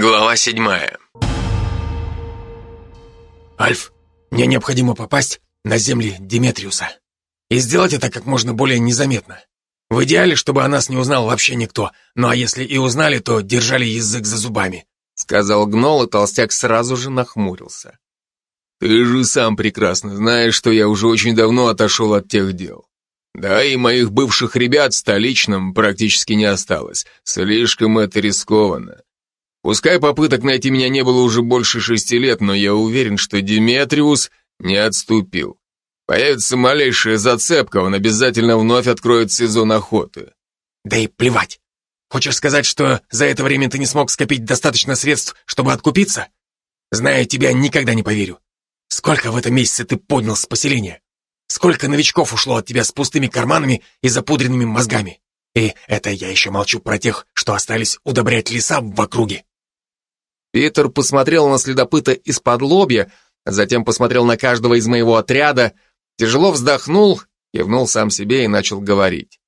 Глава седьмая. Альф, мне необходимо попасть на земли Диметриуса. И сделать это как можно более незаметно. В идеале, чтобы о нас не узнал вообще никто, ну а если и узнали, то держали язык за зубами. Сказал Гнол, и толстяк сразу же нахмурился. Ты же сам прекрасно знаешь, что я уже очень давно отошел от тех дел. Да и моих бывших ребят в столичном практически не осталось. Слишком это рискованно. Пускай попыток найти меня не было уже больше шести лет, но я уверен, что Диметриус не отступил. Появится малейшая зацепка, он обязательно вновь откроет сезон охоты. Да и плевать. Хочешь сказать, что за это время ты не смог скопить достаточно средств, чтобы откупиться? Зная тебя, никогда не поверю. Сколько в этом месяце ты поднял с поселения? Сколько новичков ушло от тебя с пустыми карманами и запудренными мозгами? И это я еще молчу про тех, что остались удобрять леса в округе. Питер посмотрел на следопыта из-под лобья, затем посмотрел на каждого из моего отряда, тяжело вздохнул, кивнул сам себе и начал говорить.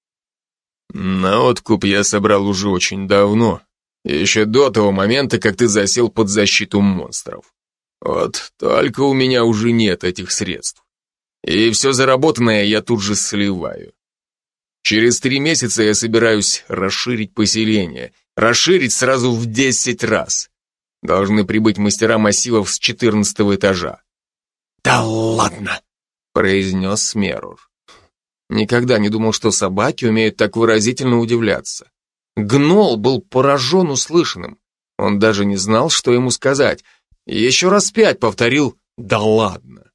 «На откуп я собрал уже очень давно, еще до того момента, как ты засел под защиту монстров. Вот только у меня уже нет этих средств. И все заработанное я тут же сливаю. Через три месяца я собираюсь расширить поселение, расширить сразу в десять раз. Должны прибыть мастера массивов с четырнадцатого этажа. «Да ладно!» — произнес Мерур. Никогда не думал, что собаки умеют так выразительно удивляться. Гнол был поражен услышанным. Он даже не знал, что ему сказать. Еще раз пять повторил «да ладно».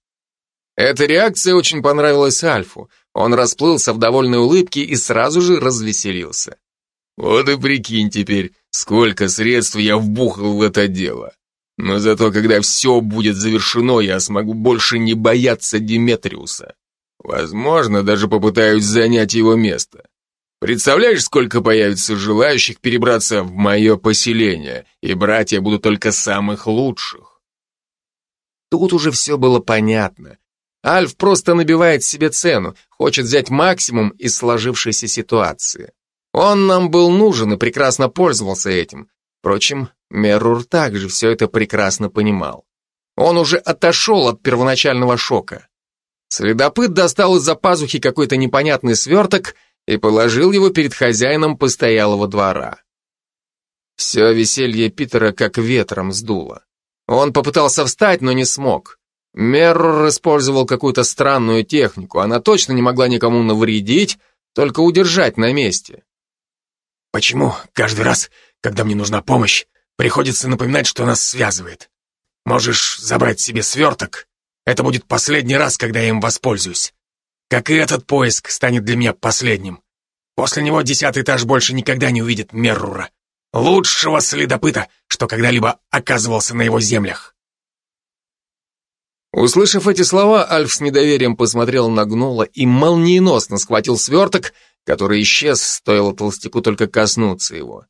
Эта реакция очень понравилась Альфу. Он расплылся в довольной улыбке и сразу же развеселился. Вот и прикинь теперь, сколько средств я вбухал в это дело. Но зато, когда все будет завершено, я смогу больше не бояться Диметриуса. Возможно, даже попытаюсь занять его место. Представляешь, сколько появится желающих перебраться в мое поселение, и брать я буду только самых лучших. Тут уже все было понятно. Альф просто набивает себе цену, хочет взять максимум из сложившейся ситуации. Он нам был нужен и прекрасно пользовался этим. Впрочем, Мерур также все это прекрасно понимал. Он уже отошел от первоначального шока. Следопыт достал из-за пазухи какой-то непонятный сверток и положил его перед хозяином постоялого двора. Все веселье Питера как ветром сдуло. Он попытался встать, но не смог. Меррор использовал какую-то странную технику. Она точно не могла никому навредить, только удержать на месте. Почему каждый раз, когда мне нужна помощь, приходится напоминать, что нас связывает? Можешь забрать себе сверток? Это будет последний раз, когда я им воспользуюсь. Как и этот поиск станет для меня последним. После него десятый этаж больше никогда не увидит Меррура, лучшего следопыта, что когда-либо оказывался на его землях. Услышав эти слова, Альф с недоверием посмотрел на Гнола и молниеносно схватил сверток, который исчез, стоило толстяку только коснуться его.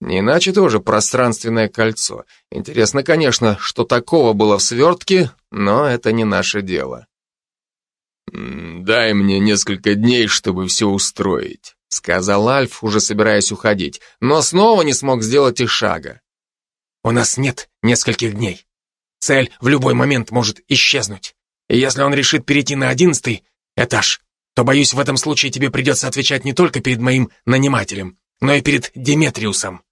Не иначе тоже пространственное кольцо. Интересно, конечно, что такого было в свертке, но это не наше дело. «Дай мне несколько дней, чтобы все устроить», — сказал Альф, уже собираясь уходить, но снова не смог сделать и шага. «У нас нет нескольких дней. Цель в любой момент может исчезнуть. И если он решит перейти на одиннадцатый этаж, то, боюсь, в этом случае тебе придется отвечать не только перед моим нанимателем, но и перед Деметриусом.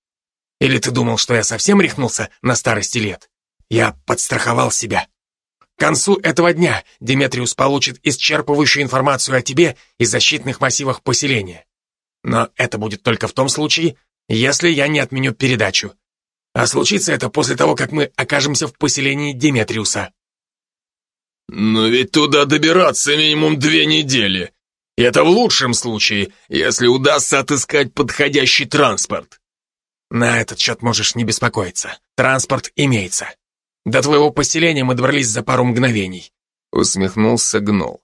Или ты думал, что я совсем рехнулся на старости лет? Я подстраховал себя. К концу этого дня Деметриус получит исчерпывающую информацию о тебе и защитных массивах поселения. Но это будет только в том случае, если я не отменю передачу. А случится это после того, как мы окажемся в поселении Деметриуса. «Но ведь туда добираться минимум две недели», это в лучшем случае, если удастся отыскать подходящий транспорт. На этот счет можешь не беспокоиться. Транспорт имеется. До твоего поселения мы добрались за пару мгновений. Усмехнулся Гнол.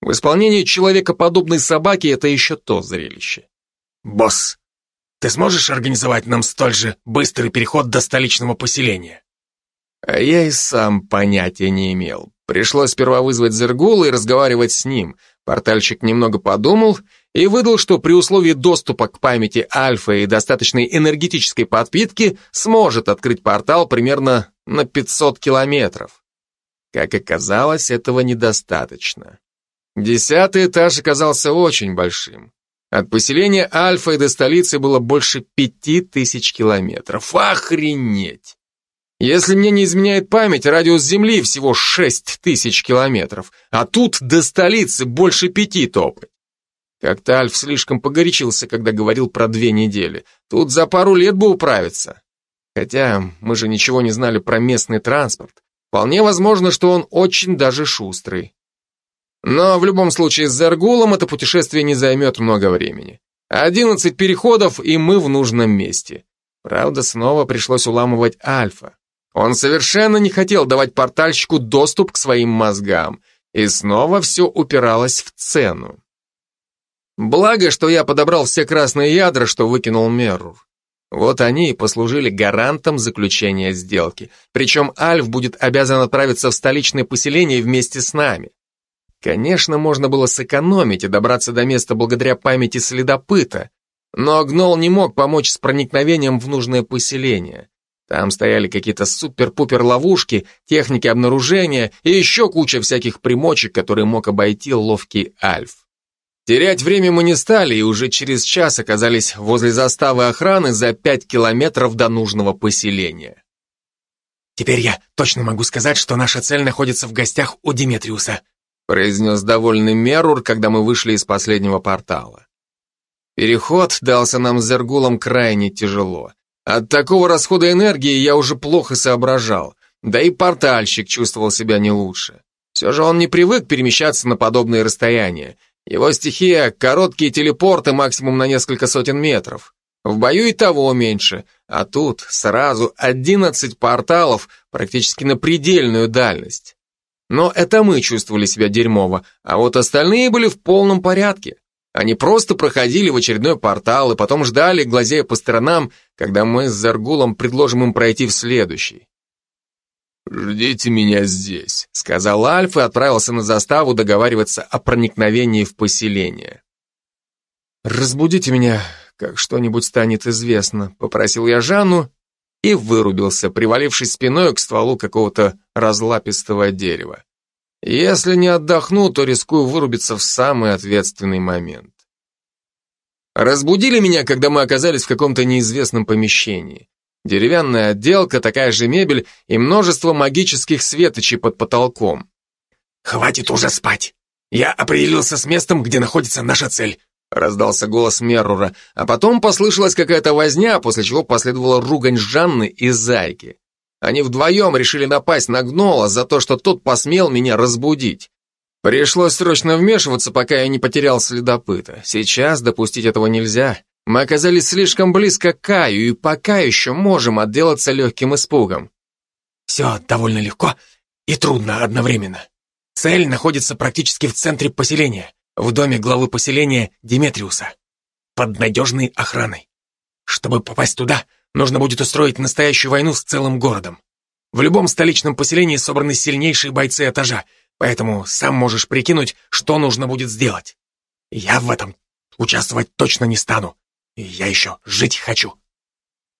В исполнении человекоподобной собаки это еще то зрелище. Босс, ты сможешь организовать нам столь же быстрый переход до столичного поселения? А я и сам понятия не имел. Пришлось сперва вызвать Зергула и разговаривать с ним — Портальщик немного подумал и выдал, что при условии доступа к памяти Альфа и достаточной энергетической подпитки сможет открыть портал примерно на 500 километров. Как оказалось, этого недостаточно. Десятый этаж оказался очень большим. От поселения Альфа и до столицы было больше пяти тысяч километров. Охренеть! Если мне не изменяет память, радиус Земли всего шесть тысяч километров, а тут до столицы больше пяти топать. Как-то Альф слишком погорячился, когда говорил про две недели. Тут за пару лет бы управиться. Хотя мы же ничего не знали про местный транспорт. Вполне возможно, что он очень даже шустрый. Но в любом случае с Зергулом это путешествие не займет много времени. Одиннадцать переходов, и мы в нужном месте. Правда, снова пришлось уламывать Альфа. Он совершенно не хотел давать портальщику доступ к своим мозгам, и снова все упиралось в цену. Благо, что я подобрал все красные ядра, что выкинул Меррур. Вот они и послужили гарантом заключения сделки. Причем Альф будет обязан отправиться в столичное поселение вместе с нами. Конечно, можно было сэкономить и добраться до места благодаря памяти следопыта, но Гнол не мог помочь с проникновением в нужное поселение. Там стояли какие-то супер-пупер ловушки, техники обнаружения и еще куча всяких примочек, которые мог обойти ловкий Альф. Терять время мы не стали и уже через час оказались возле заставы охраны за пять километров до нужного поселения. «Теперь я точно могу сказать, что наша цель находится в гостях у Диметриуса», произнес довольный Мерур, когда мы вышли из последнего портала. Переход дался нам с Зергулом крайне тяжело. От такого расхода энергии я уже плохо соображал, да и портальщик чувствовал себя не лучше. Все же он не привык перемещаться на подобные расстояния. Его стихия — короткие телепорты максимум на несколько сотен метров. В бою и того меньше, а тут сразу 11 порталов практически на предельную дальность. Но это мы чувствовали себя дерьмово, а вот остальные были в полном порядке. Они просто проходили в очередной портал и потом ждали, глазея по сторонам, когда мы с Заргулом предложим им пройти в следующий. «Ждите меня здесь», — сказал Альф и отправился на заставу договариваться о проникновении в поселение. «Разбудите меня, как что-нибудь станет известно», — попросил я Жанну и вырубился, привалившись спиной к стволу какого-то разлапистого дерева. Если не отдохну, то рискую вырубиться в самый ответственный момент. Разбудили меня, когда мы оказались в каком-то неизвестном помещении. Деревянная отделка, такая же мебель и множество магических светочей под потолком. «Хватит уже спать! Я определился с местом, где находится наша цель!» Раздался голос Меррура, а потом послышалась какая-то возня, после чего последовала ругань Жанны и Зайки. Они вдвоем решили напасть на Гнола за то, что тот посмел меня разбудить. Пришлось срочно вмешиваться, пока я не потерял следопыта. Сейчас допустить этого нельзя. Мы оказались слишком близко к Каю и пока еще можем отделаться легким испугом. Все довольно легко и трудно одновременно. Цель находится практически в центре поселения, в доме главы поселения Диметриуса, под надежной охраной. Чтобы попасть туда, нужно будет устроить настоящую войну с целым городом. В любом столичном поселении собраны сильнейшие бойцы этажа, поэтому сам можешь прикинуть, что нужно будет сделать. Я в этом участвовать точно не стану. И я еще жить хочу.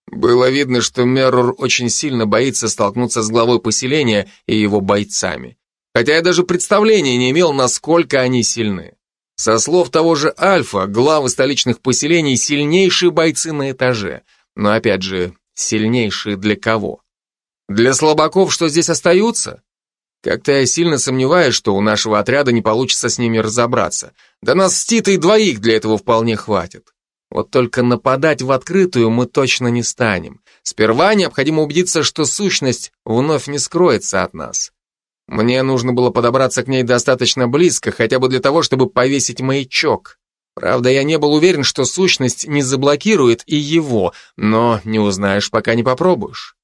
Было видно, что Меррор очень сильно боится столкнуться с главой поселения и его бойцами. Хотя я даже представления не имел, насколько они сильны. Со слов того же Альфа, главы столичных поселений сильнейшие бойцы на этаже – но опять же, сильнейшие для кого? Для слабаков, что здесь остаются? Как-то я сильно сомневаюсь, что у нашего отряда не получится с ними разобраться. Да нас с Титой двоих для этого вполне хватит. Вот только нападать в открытую мы точно не станем. Сперва необходимо убедиться, что сущность вновь не скроется от нас. Мне нужно было подобраться к ней достаточно близко, хотя бы для того, чтобы повесить маячок. Правда, я не был уверен, что сущность не заблокирует и его, но не узнаешь, пока не попробуешь.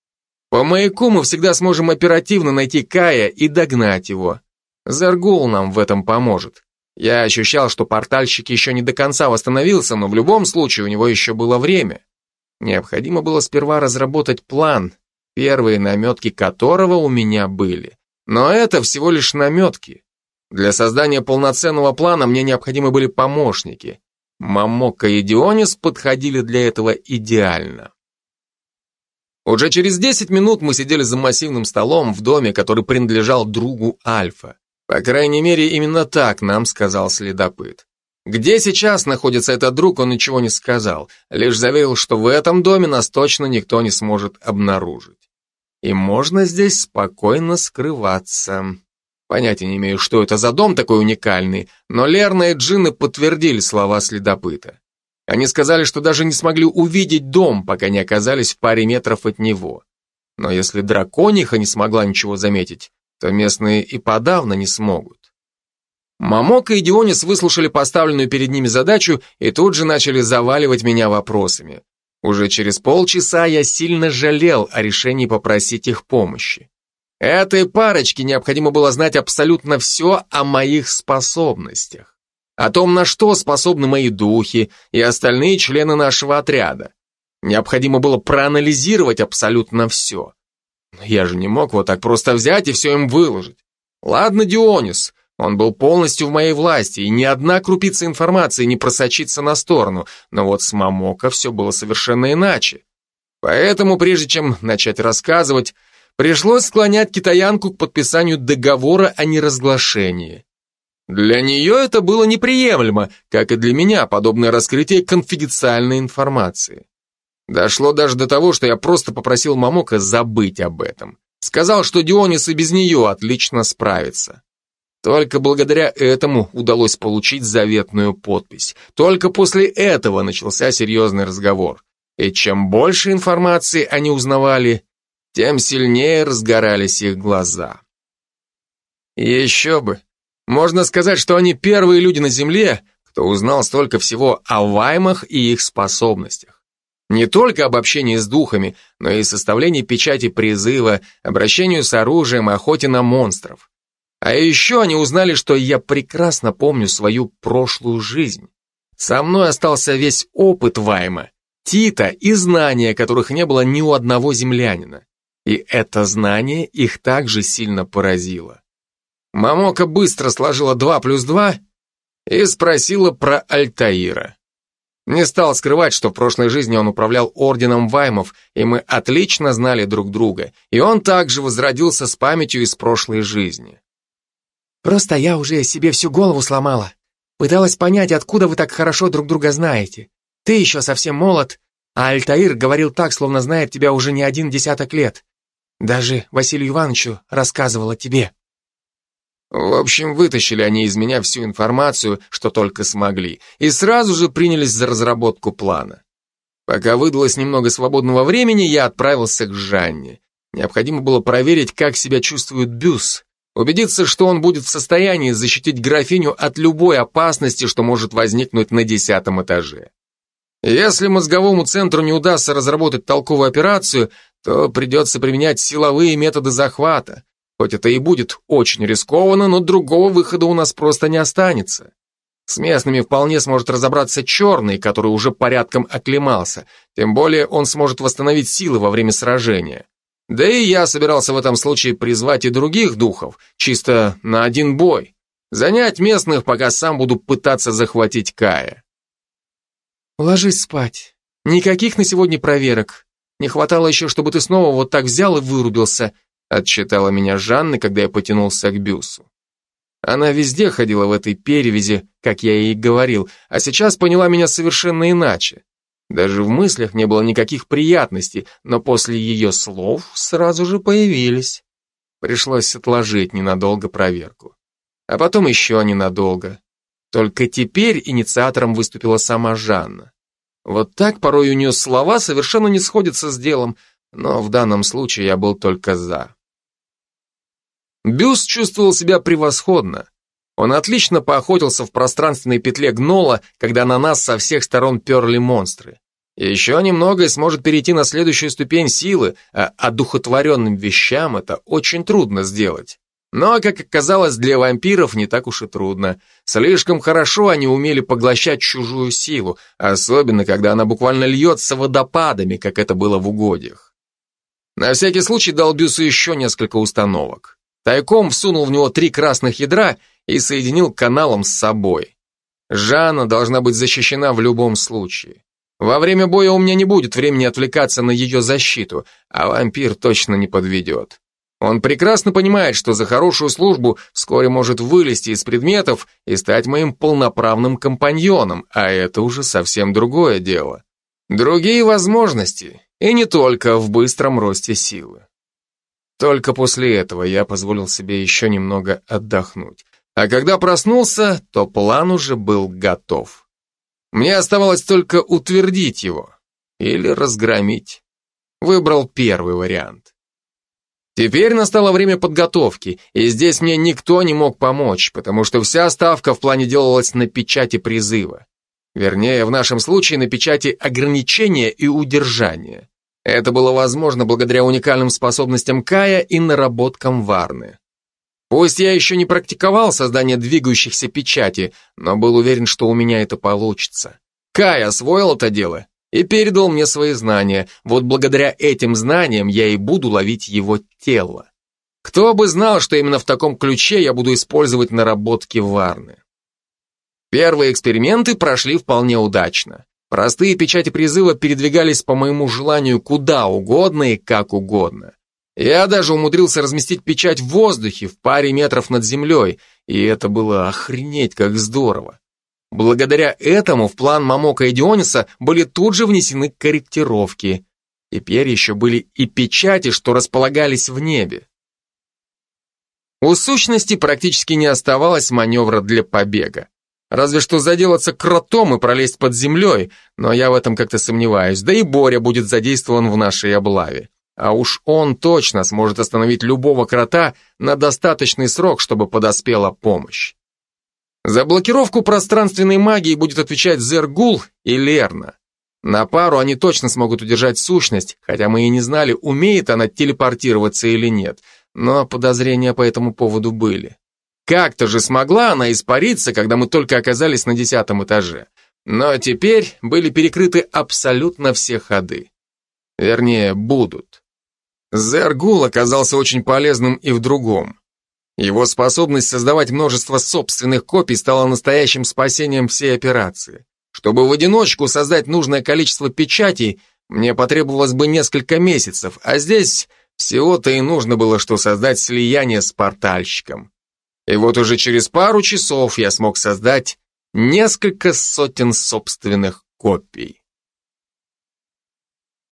По маяку мы всегда сможем оперативно найти Кая и догнать его. Заргул нам в этом поможет. Я ощущал, что портальщик еще не до конца восстановился, но в любом случае у него еще было время. Необходимо было сперва разработать план, первые наметки которого у меня были. Но это всего лишь наметки. Для создания полноценного плана мне необходимы были помощники. Мамока и Дионис подходили для этого идеально. Уже через 10 минут мы сидели за массивным столом в доме, который принадлежал другу Альфа. По крайней мере, именно так нам сказал следопыт. Где сейчас находится этот друг, он ничего не сказал, лишь заверил, что в этом доме нас точно никто не сможет обнаружить. И можно здесь спокойно скрываться. Понятия не имею, что это за дом такой уникальный, но Лерна и Джинны подтвердили слова следопыта. Они сказали, что даже не смогли увидеть дом, пока не оказались в паре метров от него. Но если дракониха не смогла ничего заметить, то местные и подавно не смогут. Мамока и Дионис выслушали поставленную перед ними задачу и тут же начали заваливать меня вопросами. Уже через полчаса я сильно жалел о решении попросить их помощи. Этой парочке необходимо было знать абсолютно все о моих способностях о том, на что способны мои духи и остальные члены нашего отряда. Необходимо было проанализировать абсолютно все. Я же не мог вот так просто взять и все им выложить. Ладно, Дионис, он был полностью в моей власти, и ни одна крупица информации не просочится на сторону, но вот с Мамока все было совершенно иначе. Поэтому, прежде чем начать рассказывать, пришлось склонять китаянку к подписанию договора о неразглашении. Для нее это было неприемлемо, как и для меня подобное раскрытие конфиденциальной информации. Дошло даже до того, что я просто попросил Мамока забыть об этом. Сказал, что Дионис и без нее отлично справится. Только благодаря этому удалось получить заветную подпись. Только после этого начался серьезный разговор. И чем больше информации они узнавали, тем сильнее разгорались их глаза. Еще бы, можно сказать, что они первые люди на Земле, кто узнал столько всего о ваймах и их способностях. Не только об общении с духами, но и составлении печати призыва, обращению с оружием, охоте на монстров. А еще они узнали, что я прекрасно помню свою прошлую жизнь. Со мной остался весь опыт Вайма, Тита и знания, которых не было ни у одного землянина. И это знание их также сильно поразило. Мамока быстро сложила два плюс два и спросила про Альтаира. Не стал скрывать, что в прошлой жизни он управлял орденом Ваймов, и мы отлично знали друг друга, и он также возродился с памятью из прошлой жизни. «Просто я уже себе всю голову сломала. Пыталась понять, откуда вы так хорошо друг друга знаете. Ты еще совсем молод, а Альтаир говорил так, словно знает тебя уже не один десяток лет. Даже Василию Ивановичу рассказывала тебе». В общем, вытащили они из меня всю информацию, что только смогли, и сразу же принялись за разработку плана. Пока выдалось немного свободного времени, я отправился к Жанне. Необходимо было проверить, как себя чувствует Бюс, убедиться, что он будет в состоянии защитить графиню от любой опасности, что может возникнуть на десятом этаже. Если мозговому центру не удастся разработать толковую операцию, то придется применять силовые методы захвата, Хоть это и будет очень рискованно, но другого выхода у нас просто не останется. С местными вполне сможет разобраться черный, который уже порядком оклемался, тем более он сможет восстановить силы во время сражения. Да и я собирался в этом случае призвать и других духов, чисто на один бой. Занять местных, пока сам буду пытаться захватить Кая. Ложись спать. Никаких на сегодня проверок. Не хватало еще, чтобы ты снова вот так взял и вырубился, Отчитала меня Жанна, когда я потянулся к бюсу. Она везде ходила в этой перевязи, как я ей говорил, а сейчас поняла меня совершенно иначе. Даже в мыслях не было никаких приятностей, но после ее слов сразу же появились. Пришлось отложить ненадолго проверку. А потом еще ненадолго. Только теперь инициатором выступила сама Жанна. Вот так порой у нее слова совершенно не сходятся с делом, но в данном случае я был только за. Бюс чувствовал себя превосходно. Он отлично поохотился в пространственной петле гнола, когда на нас со всех сторон перли монстры. Еще немного и сможет перейти на следующую ступень силы, а одухотворенным вещам это очень трудно сделать. Но, как оказалось, для вампиров не так уж и трудно. Слишком хорошо они умели поглощать чужую силу, особенно когда она буквально льется водопадами, как это было в угодьях. На всякий случай дал Бюсу еще несколько установок. Тайком всунул в него три красных ядра и соединил каналом с собой. Жанна должна быть защищена в любом случае. Во время боя у меня не будет времени отвлекаться на ее защиту, а вампир точно не подведет. Он прекрасно понимает, что за хорошую службу вскоре может вылезти из предметов и стать моим полноправным компаньоном, а это уже совсем другое дело. Другие возможности, и не только в быстром росте силы. Только после этого я позволил себе еще немного отдохнуть. А когда проснулся, то план уже был готов. Мне оставалось только утвердить его или разгромить. Выбрал первый вариант. Теперь настало время подготовки, и здесь мне никто не мог помочь, потому что вся ставка в плане делалась на печати призыва. Вернее, в нашем случае на печати ограничения и удержания. Это было возможно благодаря уникальным способностям Кая и наработкам Варны. Пусть я еще не практиковал создание двигающихся печати, но был уверен, что у меня это получится. Кай освоил это дело и передал мне свои знания. Вот благодаря этим знаниям я и буду ловить его тело. Кто бы знал, что именно в таком ключе я буду использовать наработки Варны. Первые эксперименты прошли вполне удачно. Простые печати призыва передвигались по моему желанию куда угодно и как угодно. Я даже умудрился разместить печать в воздухе в паре метров над землей, и это было охренеть как здорово. Благодаря этому в план Мамока и Диониса были тут же внесены корректировки. Теперь еще были и печати, что располагались в небе. У сущности практически не оставалось маневра для побега. Разве что заделаться кротом и пролезть под землей, но я в этом как-то сомневаюсь, да и Боря будет задействован в нашей облаве. А уж он точно сможет остановить любого крота на достаточный срок, чтобы подоспела помощь. За блокировку пространственной магии будет отвечать Зергул и Лерна. На пару они точно смогут удержать сущность, хотя мы и не знали, умеет она телепортироваться или нет, но подозрения по этому поводу были. Как-то же смогла она испариться, когда мы только оказались на десятом этаже. Но теперь были перекрыты абсолютно все ходы. Вернее, будут. Зергул оказался очень полезным и в другом. Его способность создавать множество собственных копий стала настоящим спасением всей операции. Чтобы в одиночку создать нужное количество печатей, мне потребовалось бы несколько месяцев, а здесь всего-то и нужно было, что создать слияние с портальщиком. И вот уже через пару часов я смог создать несколько сотен собственных копий.